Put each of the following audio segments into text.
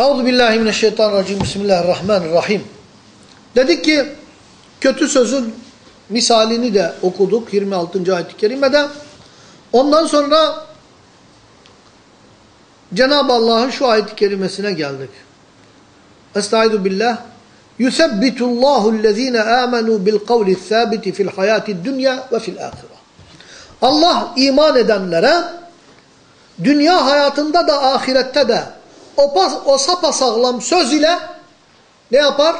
Euzubillahimineşşeytanirracim. Bismillahirrahmanirrahim. Dedik ki kötü sözün misalini de okuduk 26. ayet-i kerimede. Ondan sonra Cenab-ı Allah'ın şu ayet-i kerimesine geldik. Estaizu billah. Yusebbitullahu allazine amenu bil kavli sabiti fil hayati dünya ve fil ahire. Allah iman edenlere dünya hayatında da ahirette de o, pas, o sapasağlam söz ile ne yapar?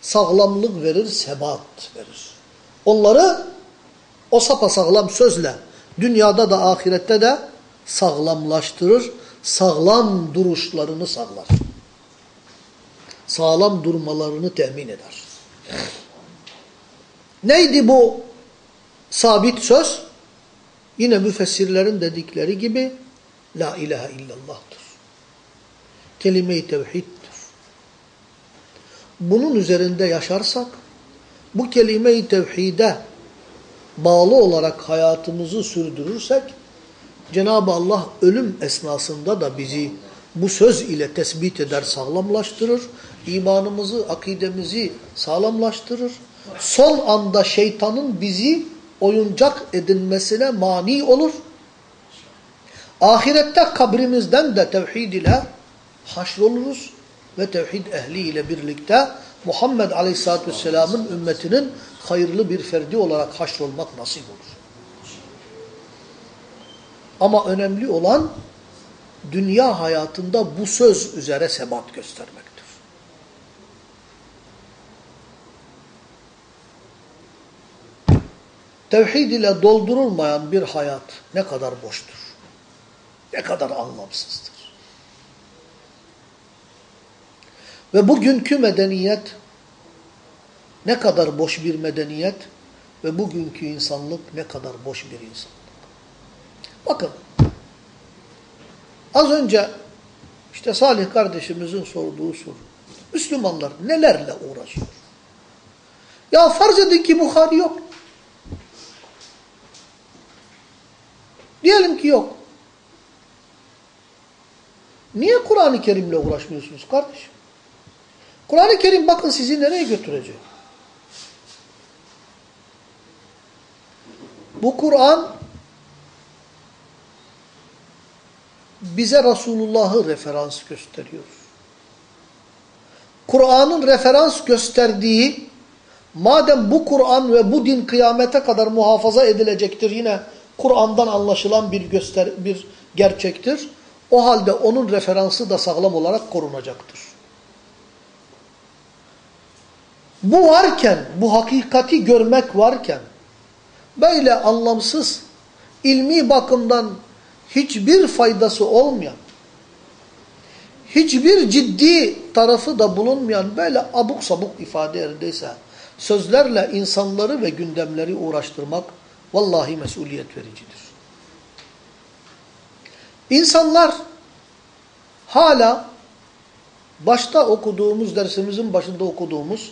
Sağlamlık verir, sebat verir. Onları o sapasağlam sözle dünyada da ahirette de sağlamlaştırır, sağlam duruşlarını sağlar. Sağlam durmalarını temin eder. Neydi bu sabit söz? Yine müfessirlerin dedikleri gibi La ilahe illallah'tır. Kelime-i tevhiddir. Bunun üzerinde yaşarsak, bu kelime-i tevhide bağlı olarak hayatımızı sürdürürsek, Cenab-ı Allah ölüm esnasında da bizi bu söz ile tespit eder, sağlamlaştırır. İmanımızı, akidemizi sağlamlaştırır. Son anda şeytanın bizi oyuncak edinmesine mani olur. Ahirette kabrimizden de tevhid ile haşroluruz ve tevhid ehli ile birlikte Muhammed Aleyhisselatü Vesselam'ın ümmetinin hayırlı bir ferdi olarak haşrolmak nasip olur. Ama önemli olan dünya hayatında bu söz üzere sebat göstermektir. Tevhid ile doldurulmayan bir hayat ne kadar boştur. Ne kadar anlamsızdır. Ve bugünkü medeniyet ne kadar boş bir medeniyet ve bugünkü insanlık ne kadar boş bir insanlık. Bakın az önce işte Salih kardeşimizin sorduğu soru. Müslümanlar nelerle uğraşıyor? Ya farz edin ki Bukhari yok. Diyelim ki yok. Niye Kur'an-ı Kerim'le uğraşmıyorsunuz kardeşim? Kur'an-ı Kerim bakın sizi nereye götürecek? Bu Kur'an bize Resulullah'ı referans gösteriyor. Kur'an'ın referans gösterdiği, madem bu Kur'an ve bu din kıyamete kadar muhafaza edilecektir yine Kur'an'dan anlaşılan bir göster bir gerçektir. O halde onun referansı da sağlam olarak korunacaktır. Bu varken, bu hakikati görmek varken, böyle anlamsız, ilmi bakımdan hiçbir faydası olmayan, hiçbir ciddi tarafı da bulunmayan böyle abuk sabuk ifade edildiyse, sözlerle insanları ve gündemleri uğraştırmak vallahi mesuliyet vericidir. İnsanlar hala başta okuduğumuz, dersimizin başında okuduğumuz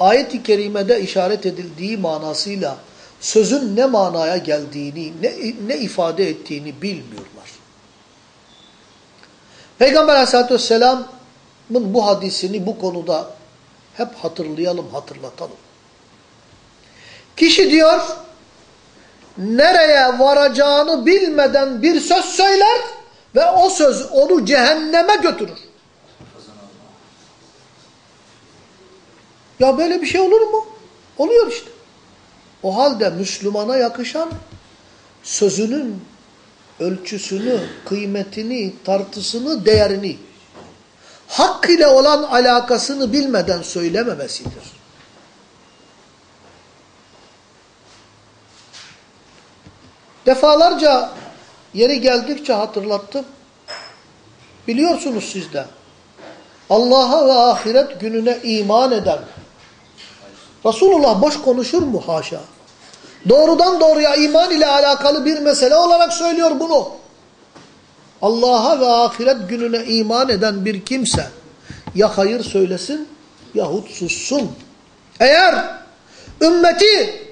ayet-i kerimede işaret edildiği manasıyla sözün ne manaya geldiğini, ne, ne ifade ettiğini bilmiyorlar. Peygamber aleyhissalatü vesselamın bu hadisini bu konuda hep hatırlayalım, hatırlatalım. Kişi diyor, nereye varacağını bilmeden bir söz söyler ve o söz onu cehenneme götürür. Ya böyle bir şey olur mu? Oluyor işte. O halde Müslümana yakışan sözünün ölçüsünü, kıymetini, tartısını, değerini, hak ile olan alakasını bilmeden söylememesidir. Defalarca yeri geldikçe hatırlattım. Biliyorsunuz siz de. Allah'a ve ahiret gününe iman eden Resulullah boş konuşur mu? Haşa. Doğrudan doğruya iman ile alakalı bir mesele olarak söylüyor bunu. Allah'a ve ahiret gününe iman eden bir kimse ya hayır söylesin yahut sussun. Eğer ümmeti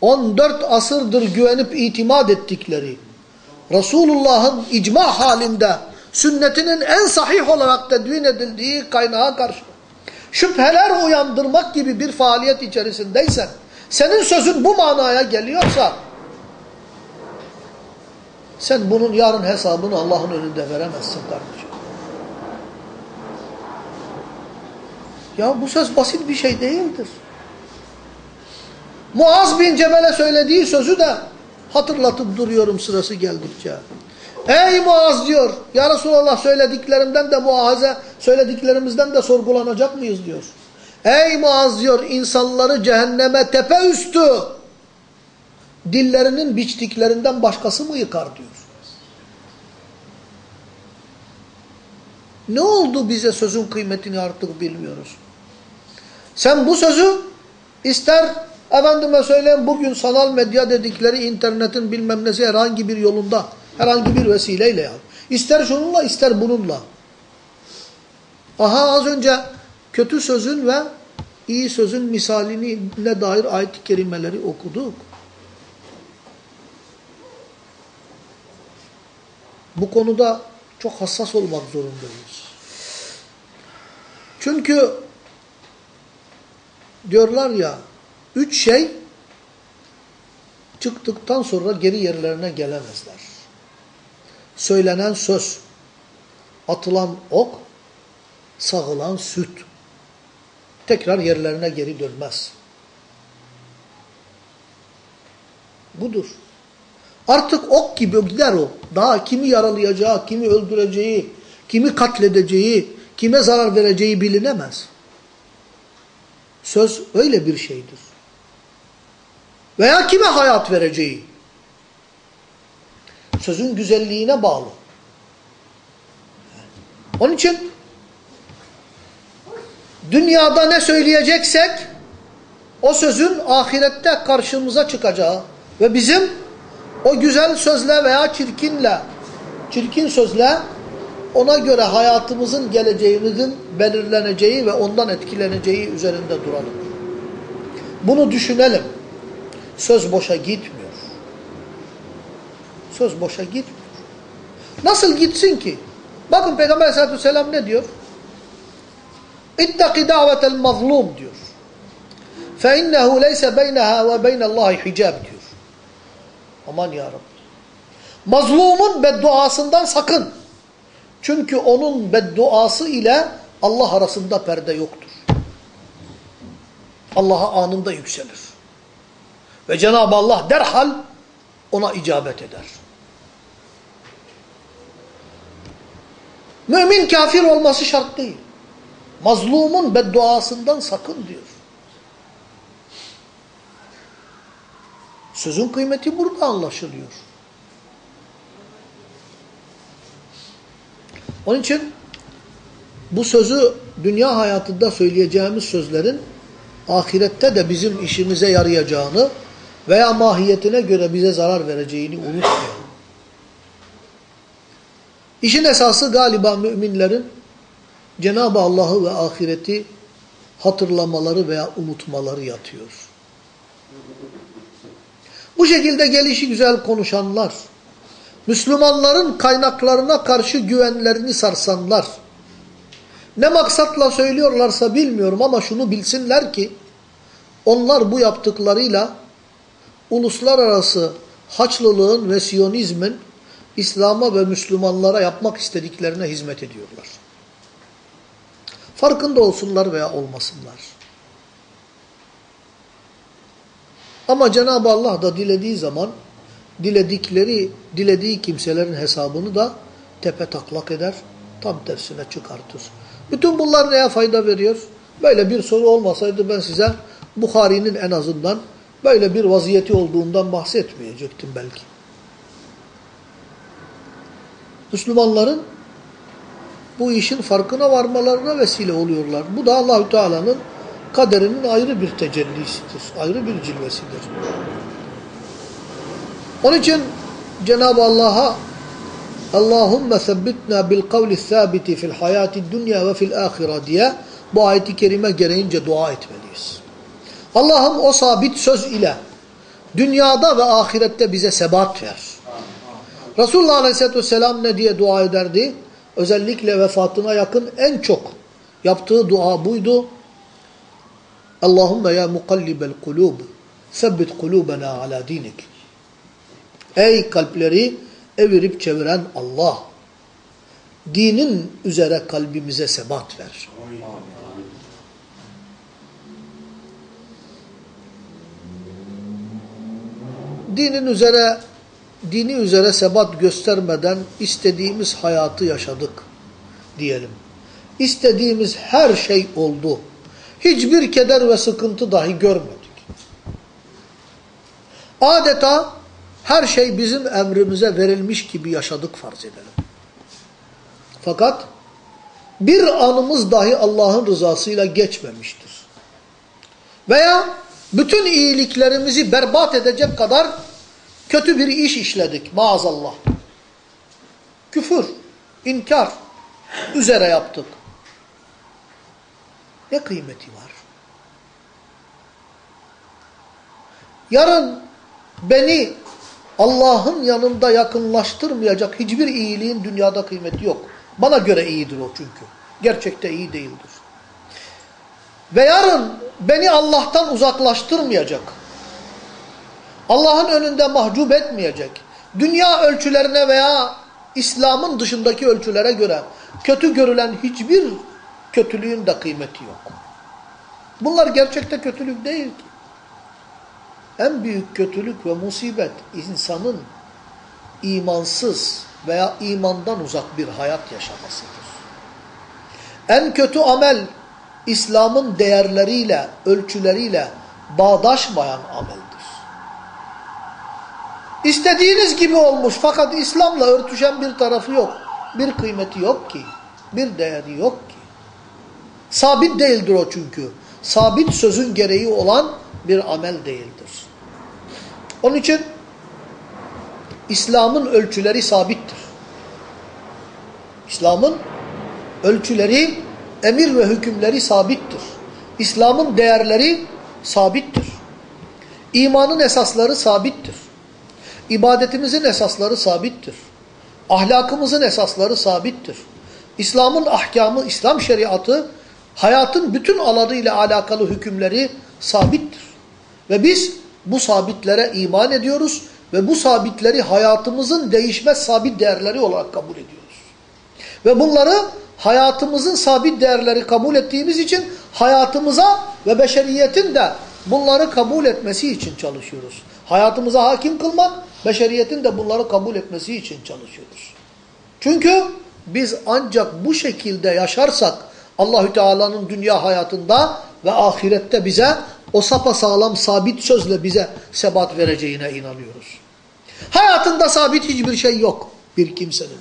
14 asırdır güvenip itimat ettikleri Resulullah'ın icma halinde sünnetinin en sahih olarak tedvin edildiği kaynağa karşı şüpheler uyandırmak gibi bir faaliyet içerisindeysen, senin sözün bu manaya geliyorsa, sen bunun yarın hesabını Allah'ın önünde veremezsin kardeşim. Ya bu söz basit bir şey değildir. Muaz bin Cebel'e söylediği sözü de hatırlatıp duruyorum sırası geldikçe. Ey Muaz diyor, ya Resulallah söylediklerimden de muaze, söylediklerimizden de sorgulanacak mıyız diyor. Ey Muaz diyor, insanları cehenneme tepe üstü dillerinin biçtiklerinden başkası mı yıkar diyor. Ne oldu bize sözün kıymetini artık bilmiyoruz. Sen bu sözü ister efendime söyleyeyim bugün sanal medya dedikleri internetin bilmem nesi herhangi bir yolunda herhangi bir vesileyle yap. İster şununla ister bununla. Aha az önce kötü sözün ve iyi sözün misalini ne dair ayet-i kerimeleri okuduk. Bu konuda çok hassas olmak zorundayız. Çünkü diyorlar ya üç şey çıktıktan sonra geri yerlerine gelemezler. Söylenen söz, atılan ok, sağılan süt tekrar yerlerine geri dönmez. Budur. Artık ok gibi gider o. Daha kimi yaralayacağı, kimi öldüreceği, kimi katledeceği, kime zarar vereceği bilinemez. Söz öyle bir şeydir. Veya kime hayat vereceği. Sözün güzelliğine bağlı. Onun için dünyada ne söyleyeceksek o sözün ahirette karşımıza çıkacağı ve bizim o güzel sözle veya çirkinle, çirkin sözle ona göre hayatımızın geleceğimizin belirleneceği ve ondan etkileneceği üzerinde duralım. Bunu düşünelim. Söz boşa gitmiyor. Söz boşa gitmiyor. Nasıl gitsin ki? Bakın Peygamber aleyhissalatü vesselam ne diyor? İttaki davetel mazlum diyor. فَاِنَّهُ لَيْسَ بَيْنَهَا وَبَيْنَ اللّٰهِ حِجَابِ diyor. Aman ya Rabbi. Mazlumun bedduasından sakın. Çünkü onun bedduası ile Allah arasında perde yoktur. Allah'a anında yükselir. Ve Cenab-ı Allah derhal ona icabet eder. Mümin kafir olması şart değil. Mazlumun bedduasından sakın diyor. Sözün kıymeti burada anlaşılıyor. Onun için bu sözü dünya hayatında söyleyeceğimiz sözlerin ahirette de bizim işimize yarayacağını veya mahiyetine göre bize zarar vereceğini unutmayalım. İşin esası galiba müminlerin Cenab-ı Allah'ı ve ahireti hatırlamaları veya unutmaları yatıyor. Bu şekilde gelişi güzel konuşanlar, Müslümanların kaynaklarına karşı güvenlerini sarsanlar, ne maksatla söylüyorlarsa bilmiyorum ama şunu bilsinler ki, onlar bu yaptıklarıyla uluslararası haçlılığın ve siyonizmin İslam'a ve Müslümanlara yapmak istediklerine hizmet ediyorlar. Farkında olsunlar veya olmasınlar. Ama Cenab-ı Allah da dilediği zaman diledikleri, dilediği kimselerin hesabını da tepe taklak eder, tam tersine çıkartır. Bütün bunlar neye fayda veriyor? Böyle bir soru olmasaydı ben size Bukhari'nin en azından böyle bir vaziyeti olduğundan bahsetmeyecektim belki. Müslümanların bu işin farkına varmalarına vesile oluyorlar. Bu da Allahü Teala'nın kaderinin ayrı bir tecellisidir, ayrı bir cilvesidir. Onun için Cenab-ı Allah'a Allahümme sebbitna bil kavli sabiti fil hayati dünya ve fil ahira diye bu ayeti kerime gereğince dua etmeliyiz. Allah'ım o sabit söz ile dünyada ve ahirette bize sebat ver. Resulullah Aleyhisselatü Vesselam ne diye dua ederdi? özellikle vefatına yakın en çok yaptığı dua buydu. Allahümme ya mukallibel kulub, sebbit kulubena ala dinik. Ey kalpleri evirip çeviren Allah, dinin üzere kalbimize sebat ver. Dinin üzere dini üzere sebat göstermeden istediğimiz hayatı yaşadık diyelim. İstediğimiz her şey oldu. Hiçbir keder ve sıkıntı dahi görmedik. Adeta her şey bizim emrimize verilmiş gibi yaşadık farz edelim. Fakat bir anımız dahi Allah'ın rızasıyla geçmemiştir. Veya bütün iyiliklerimizi berbat edecek kadar kötü bir iş işledik maazallah. Küfür, inkar üzere yaptık. Ne kıymeti var? Yarın beni Allah'ın yanında yakınlaştırmayacak hiçbir iyiliğin dünyada kıymeti yok. Bana göre iyidir o çünkü. Gerçekte iyi değildir. Ve yarın beni Allah'tan uzaklaştırmayacak. Allah'ın önünde mahcup etmeyecek. Dünya ölçülerine veya İslam'ın dışındaki ölçülere göre kötü görülen hiçbir kötülüğün de kıymeti yok. Bunlar gerçekte kötülük değil ki. En büyük kötülük ve musibet insanın imansız veya imandan uzak bir hayat yaşamasıdır. En kötü amel İslam'ın değerleriyle, ölçüleriyle bağdaşmayan ameldir. İstediğiniz gibi olmuş fakat İslam'la örtüşen bir tarafı yok. Bir kıymeti yok ki. Bir değeri yok ki. Sabit değildir o çünkü. Sabit sözün gereği olan bir amel değildir. Onun için İslam'ın ölçüleri sabittir. İslam'ın ölçüleri, emir ve hükümleri sabittir. İslam'ın değerleri sabittir. İmanın esasları sabittir. İbadetimizin esasları sabittir. Ahlakımızın esasları sabittir. İslam'ın ahkamı, İslam şeriatı hayatın bütün alanıyla alakalı hükümleri sabittir. Ve biz bu sabitlere iman ediyoruz ve bu sabitleri hayatımızın değişmez sabit değerleri olarak kabul ediyoruz. Ve bunları hayatımızın sabit değerleri kabul ettiğimiz için hayatımıza ve beşeriyetin de bunları kabul etmesi için çalışıyoruz. Hayatımıza hakim kılmak, beşeriyetin de bunları kabul etmesi için çalışıyoruz. Çünkü biz ancak bu şekilde yaşarsak Allahü Teala'nın dünya hayatında ve ahirette bize o sapasağlam sabit sözle bize sebat vereceğine inanıyoruz. Hayatında sabit hiçbir şey yok bir kimsenin.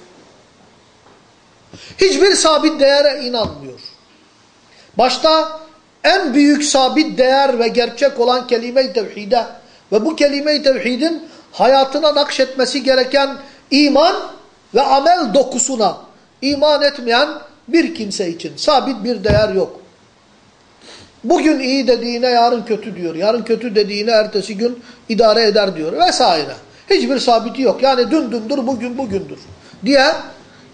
Hiçbir sabit değere inanmıyor. Başta en büyük sabit değer ve gerçek olan kelime-i tevhide ve bu kelime-i tevhidin hayatına nakşetmesi gereken iman ve amel dokusuna iman etmeyen bir kimse için sabit bir değer yok. Bugün iyi dediğine yarın kötü diyor. Yarın kötü dediğine ertesi gün idare eder diyor vesaire. Hiçbir sabiti yok. Yani dün dündür bugün bugündür diye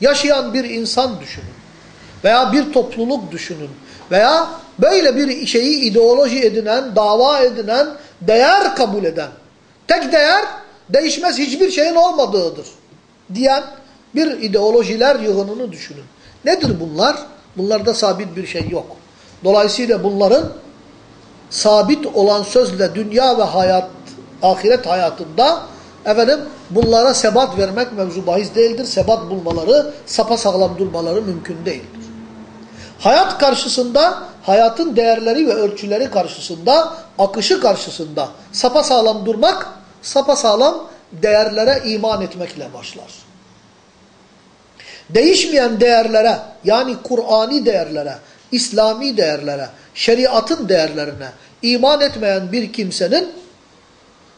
yaşayan bir insan düşünün. Veya bir topluluk düşünün. Veya böyle bir şeyi ideoloji edinen, dava edinen, değer kabul eden. Tek değer değişmez hiçbir şeyin olmadığıdır diyen bir ideolojiler yığınını düşünün. Nedir bunlar? Bunlarda sabit bir şey yok. Dolayısıyla bunların sabit olan sözle dünya ve hayat, ahiret hayatında efendim bunlara sebat vermek mevzu bahis değildir. Sebat bulmaları, sapasağlam durmaları mümkün değildir. Hayat karşısında, hayatın değerleri ve ölçüleri karşısında, akışı karşısında sapasağlam durmak, sapasağlam değerlere iman etmekle başlar. Değişmeyen değerlere, yani Kur'ani değerlere, İslami değerlere, şeriatın değerlerine iman etmeyen bir kimsenin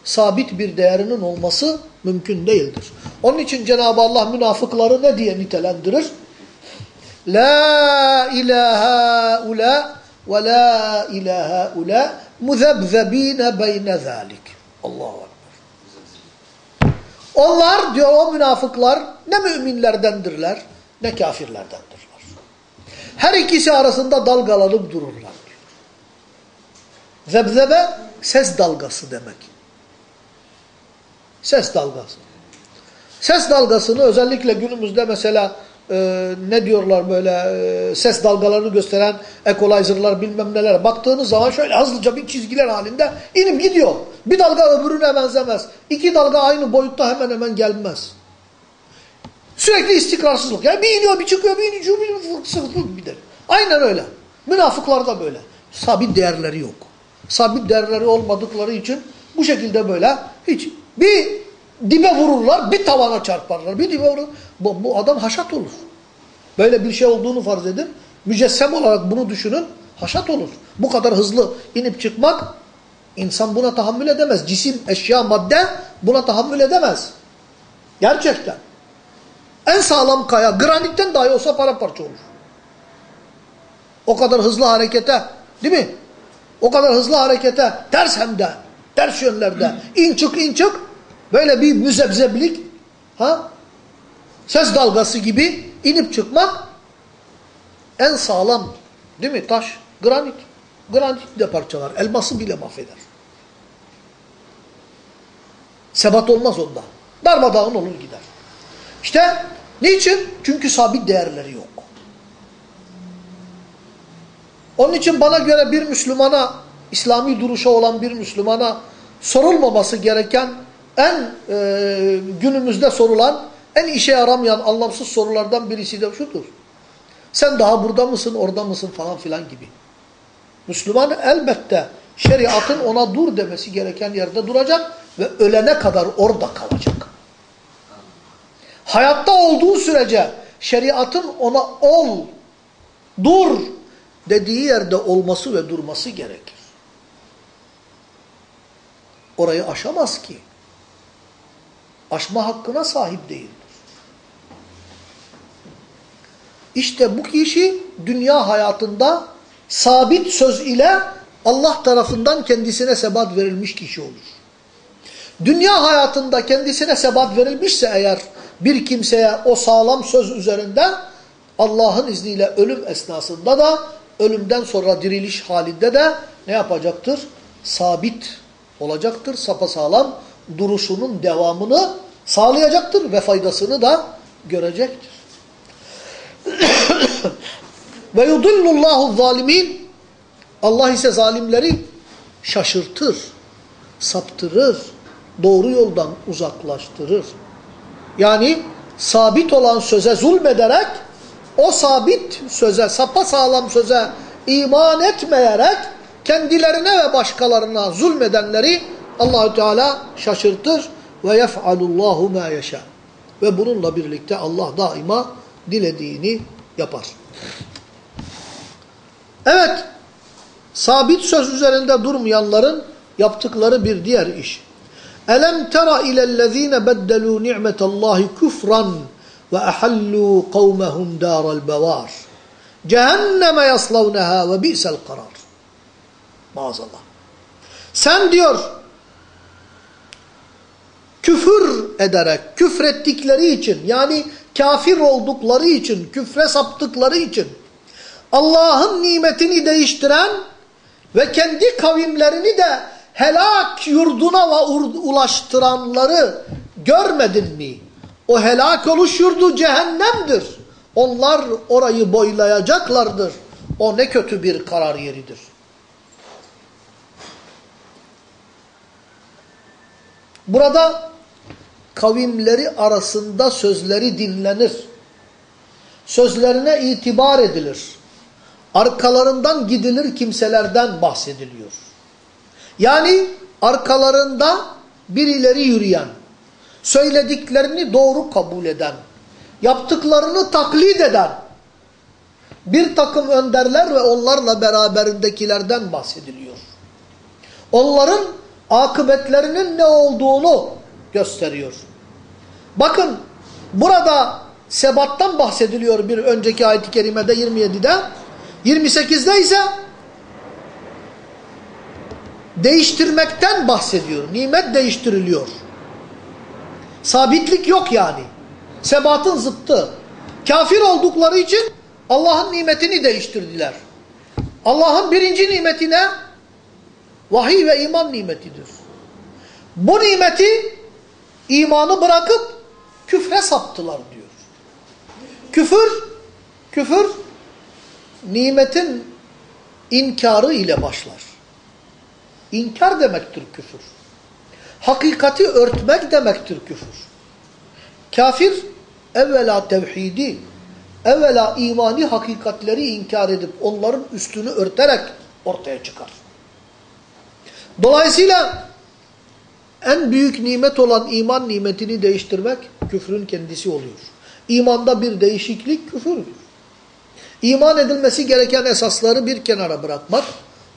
sabit bir değerinin olması mümkün değildir. Onun için Cenab-ı Allah münafıkları ne diye nitelendirir? La ilahe ula ve la ilahe ula muzebzebine beyne zalik. Allahu Ekber. Onlar diyor o münafıklar ne müminlerdendirler ne kafirlerdendirler. Her ikisi arasında dalgalanıp dururlar diyor. Zebzebe ses dalgası demek. Ses dalgası. Ses dalgasını özellikle günümüzde mesela e, ne diyorlar böyle e, ses dalgalarını gösteren equalizer'lar bilmem neler. Baktığınız zaman şöyle hızlıca bir çizgiler halinde inip gidiyor. Bir dalga öbürüne benzemez. İki dalga aynı boyutta hemen hemen gelmez. Sürekli istikrarsızlık. Yani bir iniyor bir çıkıyor bir iniyor bir sıkıntı gider. Aynen öyle. Münafıklar da böyle. Sabit değerleri yok. Sabit değerleri olmadıkları için bu şekilde böyle hiç bir dibe vururlar bir tavana çarparlar. Bir dibe vururlar. Bu, bu adam haşat olur. Böyle bir şey olduğunu farz edin. Mücessem olarak bunu düşünün. Haşat olur. Bu kadar hızlı inip çıkmak insan buna tahammül edemez. Cisim, eşya, madde buna tahammül edemez. Gerçekten. En sağlam kaya granitten dahi olsa paramparça olur. O kadar hızlı harekete değil mi? O kadar hızlı harekete ters hem de ters yönlerde in çık in çık böyle bir müzebzeblik ha ses dalgası gibi inip çıkmak en sağlam değil mi? Taş, granit. Granit de parçalar. Elması bile mahveder. Sebat olmaz onda. Darmadağın olur gider. İşte niçin? Çünkü sabit değerleri yok. Onun için bana göre bir Müslümana, İslami duruşa olan bir Müslümana sorulmaması gereken en e, günümüzde sorulan, en işe yaramayan anlamsız sorulardan birisi de şudur. Sen daha burada mısın, orada mısın falan filan gibi. Müslüman elbette şeriatın ona dur demesi gereken yerde duracak ve ölene kadar orada kalacak. Hayatta olduğu sürece şeriatın ona ol, dur dediği yerde olması ve durması gerekir. Orayı aşamaz ki. Aşma hakkına sahip değildir. İşte bu kişi dünya hayatında sabit söz ile Allah tarafından kendisine sebat verilmiş kişi olur. Dünya hayatında kendisine sebat verilmişse eğer bir kimseye o sağlam söz üzerinde Allah'ın izniyle ölüm esnasında da ölümden sonra diriliş halinde de ne yapacaktır? Sabit olacaktır, sapasağlam duruşunun devamını sağlayacaktır ve faydasını da görecektir. ve yudullullahu zalimin Allah ise zalimleri şaşırtır, saptırır, doğru yoldan uzaklaştırır. Yani sabit olan söze zulmederek o sabit söze, sapasağlam söze iman etmeyerek kendilerine ve başkalarına zulmedenleri Allahü Teala şaşırtır ve yef'alullahu ma yeşâ. Ve bununla birlikte Allah daima dilediğini yapar. Evet, sabit söz üzerinde durmayanların yaptıkları bir diğer iş. Elem tera ilellezine beddelu ni'metallahi küfran ve ahallu kavmehum daral bevar. Cehenneme yaslavneha ve bi'sel karar. Maazallah. Sen diyor küfür ederek, küfrettikleri için yani kafir oldukları için, küfre saptıkları için Allah'ın nimetini değiştiren ve kendi kavimlerini de helak yurduna ulaştıranları görmedin mi? O helak oluş yurdu cehennemdir. Onlar orayı boylayacaklardır. O ne kötü bir karar yeridir. Burada kavimleri arasında sözleri dinlenir. Sözlerine itibar edilir. Arkalarından gidilir kimselerden bahsediliyor. Yani arkalarında birileri yürüyen, söylediklerini doğru kabul eden, yaptıklarını taklit eden bir takım önderler ve onlarla beraberindekilerden bahsediliyor. Onların akıbetlerinin ne olduğunu gösteriyor. Bakın burada sebattan bahsediliyor bir önceki ayet-i kerimede 27'de. 28'de ise değiştirmekten bahsediyor. Nimet değiştiriliyor. Sabitlik yok yani. Sebatın zıttı. Kafir oldukları için Allah'ın nimetini değiştirdiler. Allah'ın birinci nimetine vahiy ve iman nimetidir. Bu nimeti imanı bırakıp küfre saptılar diyor. Küfür, küfür nimetin inkarı ile başlar. İnkar demektir küfür. Hakikati örtmek demektir küfür. Kafir evvela tevhidi, evvela imani hakikatleri inkar edip onların üstünü örterek ortaya çıkar. Dolayısıyla en büyük nimet olan iman nimetini değiştirmek küfrün kendisi oluyor. İmanda bir değişiklik küfürdür. İman edilmesi gereken esasları bir kenara bırakmak,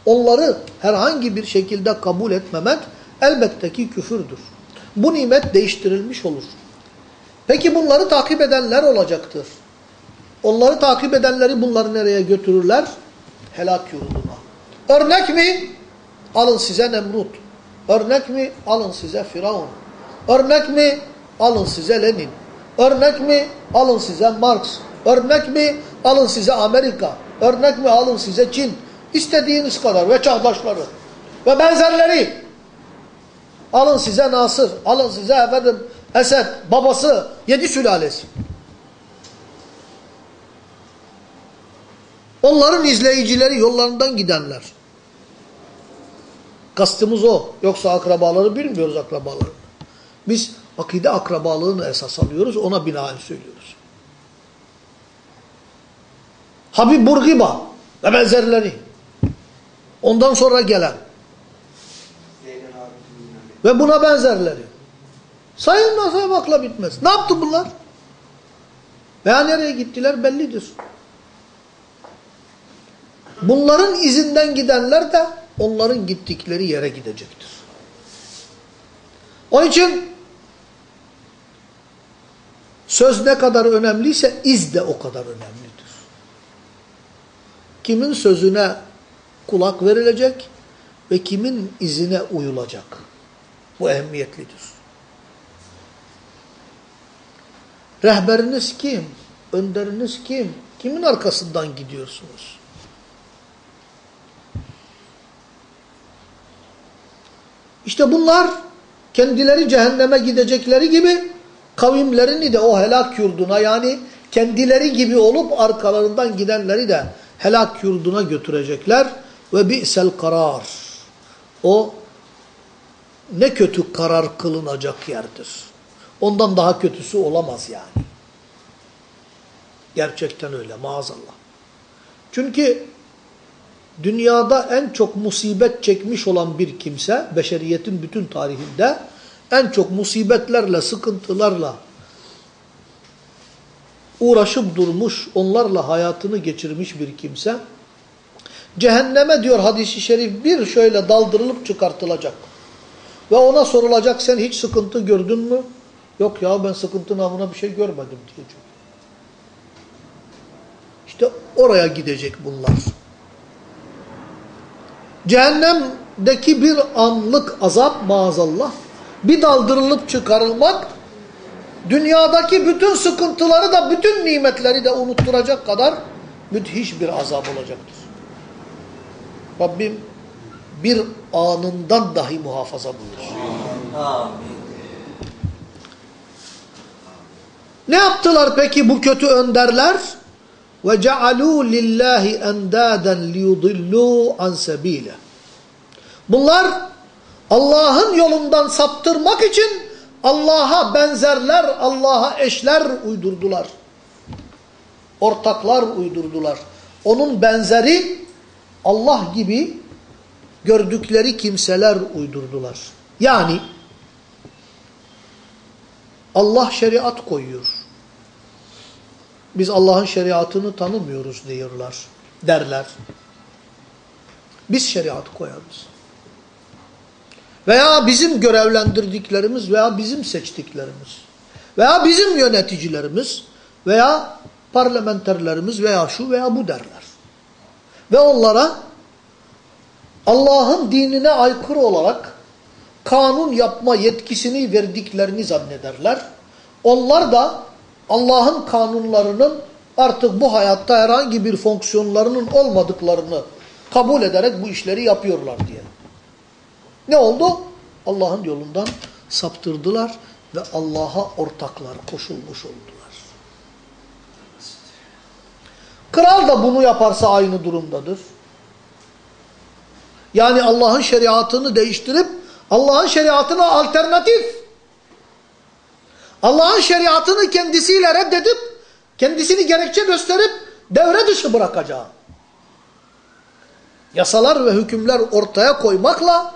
onları herhangi bir şekilde kabul etmemek elbette ki küfürdür. Bu nimet değiştirilmiş olur. Peki bunları takip edenler olacaktır. Onları takip edenleri bunları nereye götürürler? Helak yurduna. Örnek mi? Alın size Nemrut. Örnek mi? Alın size Firavun. Örnek mi? Alın size Lenin. Örnek mi? Alın size Marx. Örnek mi? Alın size Amerika. Örnek mi? Alın size Çin. İstediğiniz kadar ve çağdaşları ve benzerleri. Alın size Nasır. Alın size efendim Esed, babası, yedi sülalesi. Onların izleyicileri yollarından gidenler. Kastımız o. Yoksa akrabaları bilmiyoruz akrabalarını. Biz akide akrabalığını esas alıyoruz. Ona binaen söylüyoruz. Habib Burgiba ve benzerleri. Ondan sonra gelen. Ve buna benzerleri. Sayılmaz saymakla bitmez. Ne yaptı bunlar? Veya nereye gittiler bellidir. Bunların izinden gidenler de onların gittikleri yere gidecektir. Onun için söz ne kadar önemliyse iz de o kadar önemlidir. Kimin sözüne kulak verilecek ve kimin izine uyulacak. Bu ehemmiyetlidir. Rehberiniz kim? Önderiniz kim? Kimin arkasından gidiyorsunuz? İşte bunlar kendileri cehenneme gidecekleri gibi kavimlerini de o helak yurduna yani kendileri gibi olup arkalarından gidenleri de helak yurduna götürecekler ve bi'sel karar. O ne kötü karar kılınacak yerdir. Ondan daha kötüsü olamaz yani. Gerçekten öyle maazallah. Çünkü dünyada en çok musibet çekmiş olan bir kimse, beşeriyetin bütün tarihinde en çok musibetlerle, sıkıntılarla uğraşıp durmuş, onlarla hayatını geçirmiş bir kimse, cehenneme diyor hadisi şerif bir şöyle daldırılıp çıkartılacak. Ve ona sorulacak sen hiç sıkıntı gördün mü? Yok ya ben sıkıntı namına bir şey görmedim diyecek. İşte oraya gidecek bunlar. Cehennemdeki bir anlık azap maazallah bir daldırılıp çıkarılmak dünyadaki bütün sıkıntıları da bütün nimetleri de unutturacak kadar müthiş bir azap olacaktır. Rabbim bir anından dahi muhafaza. Amin. Ne yaptılar peki bu kötü önderler? Ve cealû lillahi endâden liyudillû an sebîle. Bunlar Allah'ın yolundan saptırmak için Allah'a benzerler, Allah'a eşler uydurdular. Ortaklar uydurdular. Onun benzeri Allah gibi gördükleri kimseler uydurdular. Yani Allah şeriat koyuyor. Biz Allah'ın şeriatını tanımıyoruz diyorlar, derler. Biz şeriat koyarız. Veya bizim görevlendirdiklerimiz veya bizim seçtiklerimiz veya bizim yöneticilerimiz veya parlamenterlerimiz veya şu veya bu derler. Ve onlara Allah'ın dinine aykırı olarak kanun yapma yetkisini verdiklerini zannederler. Onlar da Allah'ın kanunlarının artık bu hayatta herhangi bir fonksiyonlarının olmadıklarını kabul ederek bu işleri yapıyorlar diye. Ne oldu? Allah'ın yolundan saptırdılar ve Allah'a ortaklar koşulmuş oldular. Kral da bunu yaparsa aynı durumdadır. Yani Allah'ın şeriatını değiştirip Allah'ın şeriatına alternatif Allah'ın şeriatını kendisiyle reddedip kendisini gerekçe gösterip devre dışı bırakacağı yasalar ve hükümler ortaya koymakla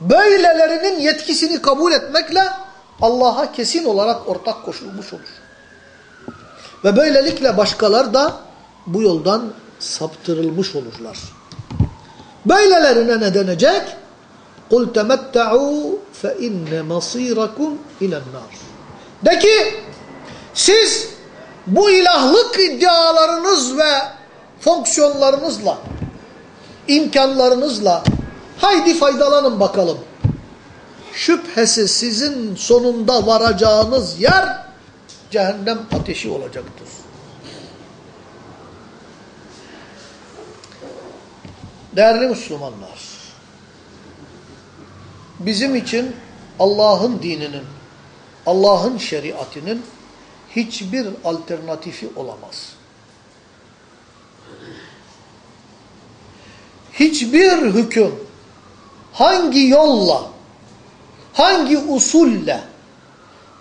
böylelerinin yetkisini kabul etmekle Allah'a kesin olarak ortak koşulmuş olur. Ve böylelikle başkalar da bu yoldan saptırılmış olurlar. Böylelerine ne denecek? قُلْ تَمَتَّعُوا فَاِنَّ مَصِيرَكُمْ اِلَى النَّارِ de ki siz bu ilahlık iddialarınız ve fonksiyonlarınızla, imkanlarınızla haydi faydalanın bakalım. Şüphesiz sizin sonunda varacağınız yer cehennem ateşi olacaktır. Değerli Müslümanlar, bizim için Allah'ın dininin, Allah'ın şeriatinin hiçbir alternatifi olamaz. Hiçbir hüküm hangi yolla, hangi usulle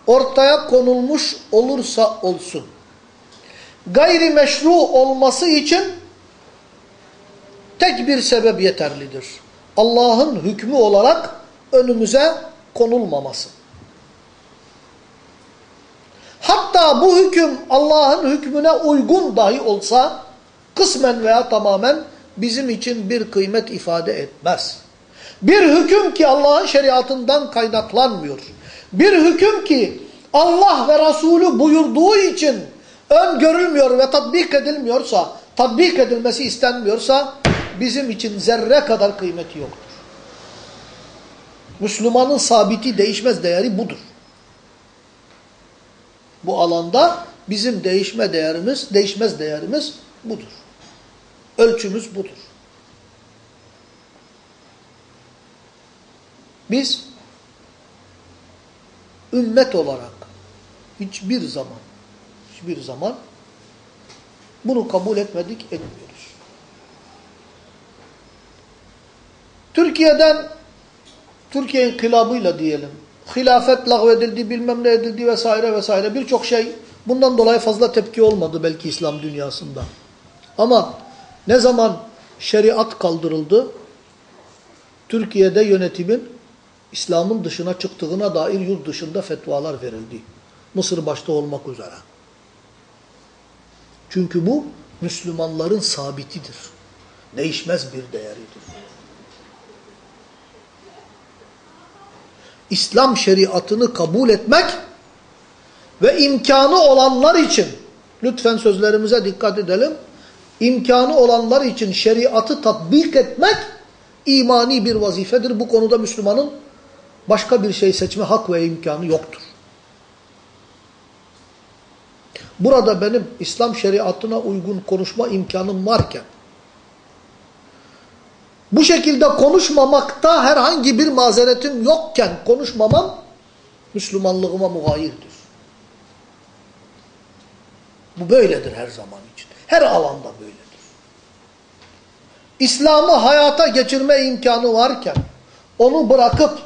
ortaya konulmuş olursa olsun, gayri meşru olması için tek bir sebep yeterlidir. Allah'ın hükmü olarak önümüze konulmaması. Hatta bu hüküm Allah'ın hükmüne uygun dahi olsa kısmen veya tamamen bizim için bir kıymet ifade etmez. Bir hüküm ki Allah'ın şeriatından kaynaklanmıyor. Bir hüküm ki Allah ve Resulü buyurduğu için öngörülmüyor ve tatbik edilmiyorsa, tatbik edilmesi istenmiyorsa bizim için zerre kadar kıymeti yoktur. Müslümanın sabiti değişmez değeri budur. Bu alanda bizim değişme değerimiz, değişmez değerimiz budur. Ölçümüz budur. Biz ümmet olarak hiçbir zaman hiçbir zaman bunu kabul etmedik, etmiyoruz. Türkiye'den Türkiye inkılabıyla diyelim hilafet lağvedildi, bilmem ne edildi vesaire vesaire birçok şey bundan dolayı fazla tepki olmadı belki İslam dünyasında. Ama ne zaman şeriat kaldırıldı, Türkiye'de yönetimin İslam'ın dışına çıktığına dair yurt dışında fetvalar verildi. Mısır başta olmak üzere. Çünkü bu Müslümanların sabitidir. Değişmez bir değeridir. İslam şeriatını kabul etmek ve imkanı olanlar için, lütfen sözlerimize dikkat edelim, imkanı olanlar için şeriatı tatbik etmek imani bir vazifedir. Bu konuda Müslümanın başka bir şey seçme hak ve imkanı yoktur. Burada benim İslam şeriatına uygun konuşma imkanım varken, bu şekilde konuşmamakta herhangi bir mazeretim yokken konuşmamam Müslümanlığıma muhayirdir. Bu böyledir her zaman için. Her alanda böyledir. İslam'ı hayata geçirme imkanı varken onu bırakıp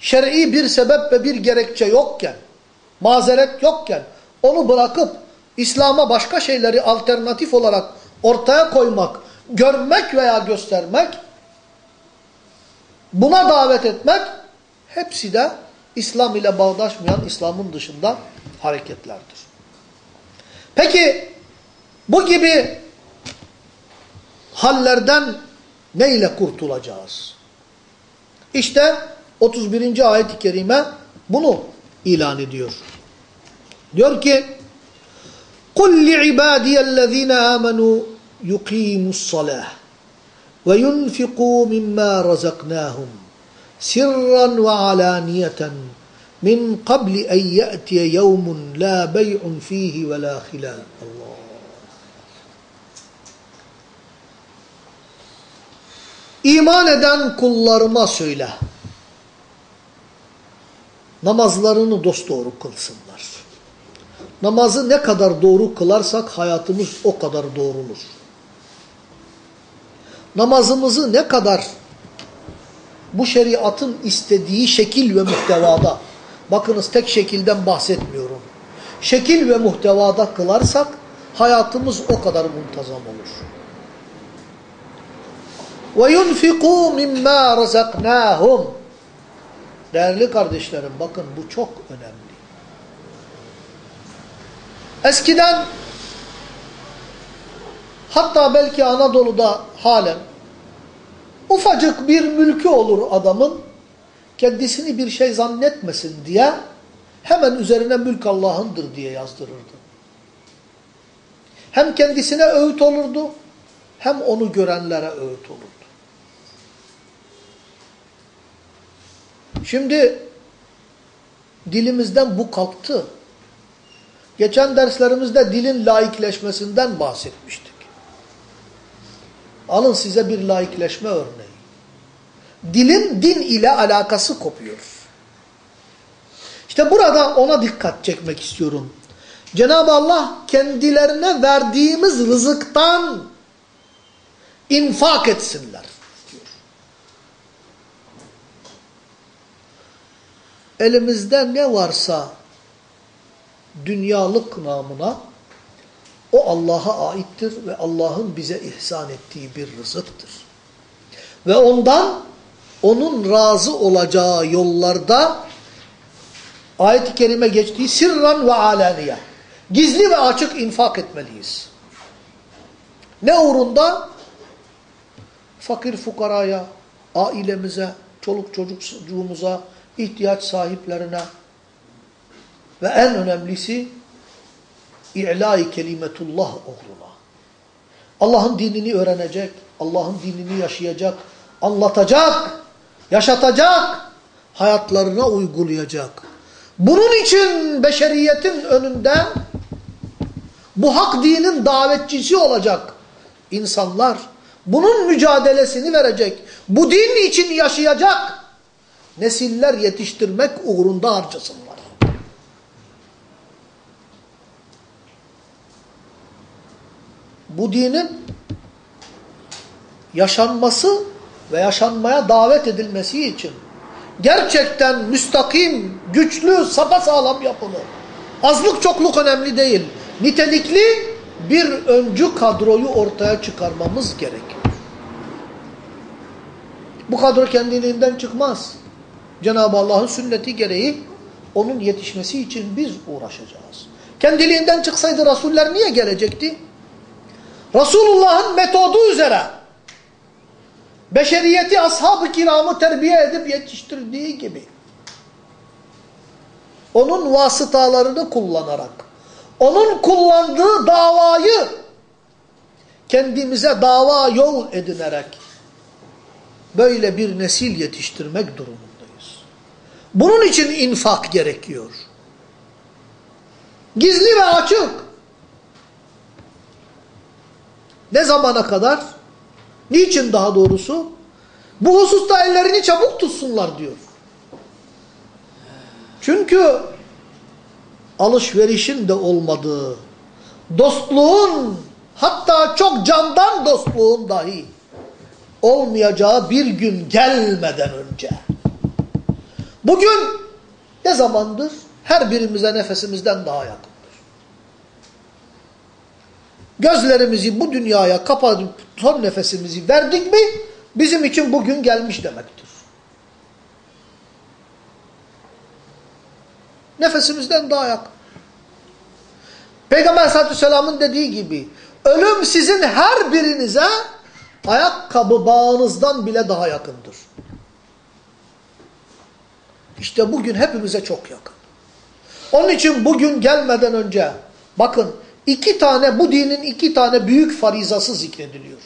şer'i bir sebep ve bir gerekçe yokken, mazeret yokken onu bırakıp İslam'a başka şeyleri alternatif olarak ortaya koymak, görmek veya göstermek, buna davet etmek hepsi de İslam ile bağdaşmayan İslam'ın dışında hareketlerdir. Peki bu gibi hallerden ne ile kurtulacağız? İşte 31. ayet-i kerime bunu ilan ediyor. Diyor ki: "Kul li ibadiyellezine amenu يُقِيمُوا الصَّلَاةِ وَيُنْفِقُوا مِمَّا رَزَقْنَاهُمْ سِرًّا وَعَلَانِيَةً min qabli en ye'tiye yevmun la bey'un fihi ve la hilal. Allah. İman eden kullarıma söyle. Namazlarını dosdoğru kılsınlar. Namazı ne kadar doğru kılarsak hayatımız o kadar doğrulur. Namazımızı ne kadar bu şeriatın istediği şekil ve muhtevada, bakınız tek şekilden bahsetmiyorum. Şekil ve muhtevada kılarsak hayatımız o kadar muntazam olur. وَيُنْفِقُوا مِمَّا رَزَقْنَاهُمْ Değerli kardeşlerim bakın bu çok önemli. Eskiden hatta belki Anadolu'da halen ufacık bir mülkü olur adamın kendisini bir şey zannetmesin diye hemen üzerine mülk Allah'ındır diye yazdırırdı. Hem kendisine öğüt olurdu hem onu görenlere öğüt olurdu. Şimdi dilimizden bu kalktı. Geçen derslerimizde dilin laikleşmesinden bahsetmiştik. Alın size bir laikleşme örneği. Dilin din ile alakası kopuyor. İşte burada ona dikkat çekmek istiyorum. Cenab-ı Allah kendilerine verdiğimiz rızıktan infak etsinler. Elimizde ne varsa dünyalık namına o Allah'a aittir ve Allah'ın bize ihsan ettiği bir rızıktır. Ve ondan onun razı olacağı yollarda ayet-i kerime geçtiği sirran ve alaniye. Gizli ve açık infak etmeliyiz. Ne uğrunda? Fakir fukaraya, ailemize, çoluk çocuğumuza, ihtiyaç sahiplerine ve en önemlisi İ'lâ-i kelimetullah uğruna. Allah'ın dinini öğrenecek, Allah'ın dinini yaşayacak, anlatacak, yaşatacak, hayatlarına uygulayacak. Bunun için beşeriyetin önünde bu hak dinin davetçisi olacak insanlar. Bunun mücadelesini verecek. Bu din için yaşayacak nesiller yetiştirmek uğrunda harcasınlar. Bu dinin yaşanması ve yaşanmaya davet edilmesi için gerçekten müstakim, güçlü, sapasağlam yapılı. Azlık çokluk önemli değil. Nitelikli bir öncü kadroyu ortaya çıkarmamız gerekiyor. Bu kadro kendiliğinden çıkmaz. Cenab-ı Allah'ın sünneti gereği onun yetişmesi için biz uğraşacağız. Kendiliğinden çıksaydı Resuller niye gelecekti? Resulullah'ın metodu üzere beşeriyeti ashab-ı kiramı terbiye edip yetiştirdiği gibi onun vasıtalarını kullanarak onun kullandığı davayı kendimize dava yol edinerek böyle bir nesil yetiştirmek durumundayız. Bunun için infak gerekiyor. Gizli ve açık. Ne zamana kadar? Niçin daha doğrusu? Bu hususta ellerini çabuk tutsunlar diyor. Çünkü alışverişin de olmadığı, dostluğun hatta çok candan dostluğun dahi olmayacağı bir gün gelmeden önce. Bugün ne zamandır? Her birimize nefesimizden daha yakın. Gözlerimizi bu dünyaya kapatıp son nefesimizi verdik mi bizim için bugün gelmiş demektir. Nefesimizden daha yakın. Peygamber sallallahu aleyhi ve sellem'in dediği gibi ölüm sizin her birinize ayakkabı bağınızdan bile daha yakındır. İşte bugün hepimize çok yakın. Onun için bugün gelmeden önce bakın iki tane bu dinin iki tane büyük farizası zikrediliyor.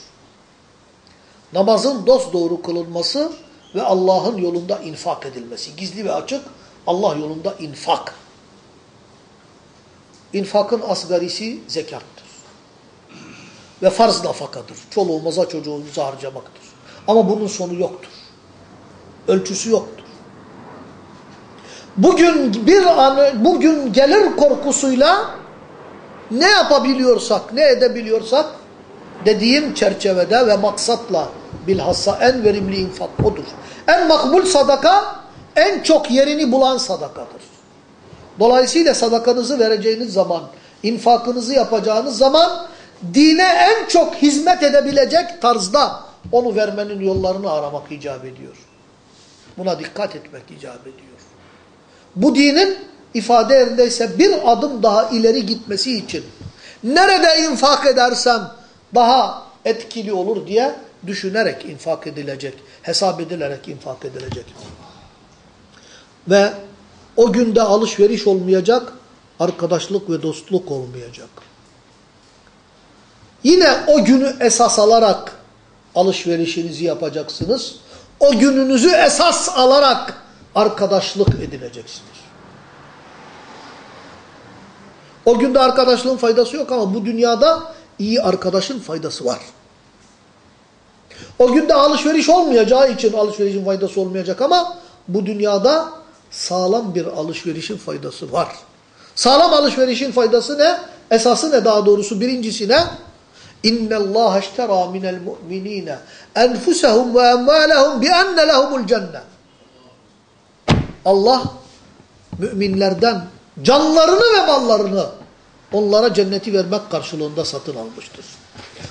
Namazın dosdoğru kılınması ve Allah'ın yolunda infak edilmesi. Gizli ve açık Allah yolunda infak. İnfakın asgarisi zekattır. Ve farz nafakadır. Çoluğumuza çocuğumuza harcamaktır. Ama bunun sonu yoktur. Ölçüsü yoktur. Bugün bir an, bugün gelir korkusuyla ne yapabiliyorsak, ne edebiliyorsak dediğim çerçevede ve maksatla bilhassa en verimli infak odur. En makbul sadaka en çok yerini bulan sadakadır. Dolayısıyla sadakanızı vereceğiniz zaman, infakınızı yapacağınız zaman dine en çok hizmet edebilecek tarzda onu vermenin yollarını aramak icap ediyor. Buna dikkat etmek icap ediyor. Bu dinin ifade yerindeyse bir adım daha ileri gitmesi için nerede infak edersem daha etkili olur diye düşünerek infak edilecek, hesap edilerek infak edilecek. Ve o günde alışveriş olmayacak, arkadaşlık ve dostluk olmayacak. Yine o günü esas alarak alışverişinizi yapacaksınız. O gününüzü esas alarak arkadaşlık edineceksiniz. O günde arkadaşlığın faydası yok ama bu dünyada iyi arkadaşın faydası var. O günde alışveriş olmayacağı için alışverişin faydası olmayacak ama bu dünyada sağlam bir alışverişin faydası var. Sağlam alışverişin faydası ne? Esası ne daha doğrusu? Birincisi ne? İştera minel mu'minine enfusahum ve emvalahum bi enne lehumul cennet. Allah müminlerden canlarını ve mallarını onlara cenneti vermek karşılığında satın almıştır.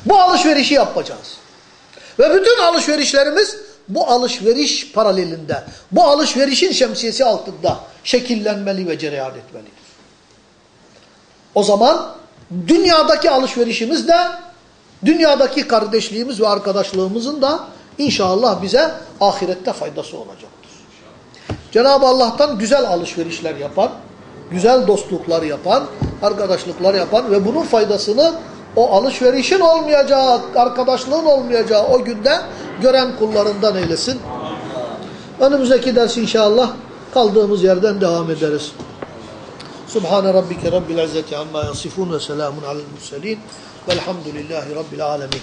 Bu alışverişi yapacağız. Ve bütün alışverişlerimiz bu alışveriş paralelinde, bu alışverişin şemsiyesi altında şekillenmeli ve cereyan etmelidir. O zaman dünyadaki alışverişimiz de, dünyadaki kardeşliğimiz ve arkadaşlığımızın da inşallah bize ahirette faydası olacaktır. Cenab-ı Allah'tan güzel alışverişler yapan, güzel dostluklar yapan, arkadaşlıklar yapan ve bunun faydasını o alışverişin olmayacağı, arkadaşlığın olmayacağı o günde gören kullarından eylesin. Önümüzdeki ders inşallah kaldığımız yerden devam ederiz. Subhane rabbike rabbil izzeti amma yasifun ve selamun alel murselin velhamdülillahi rabbil alemin.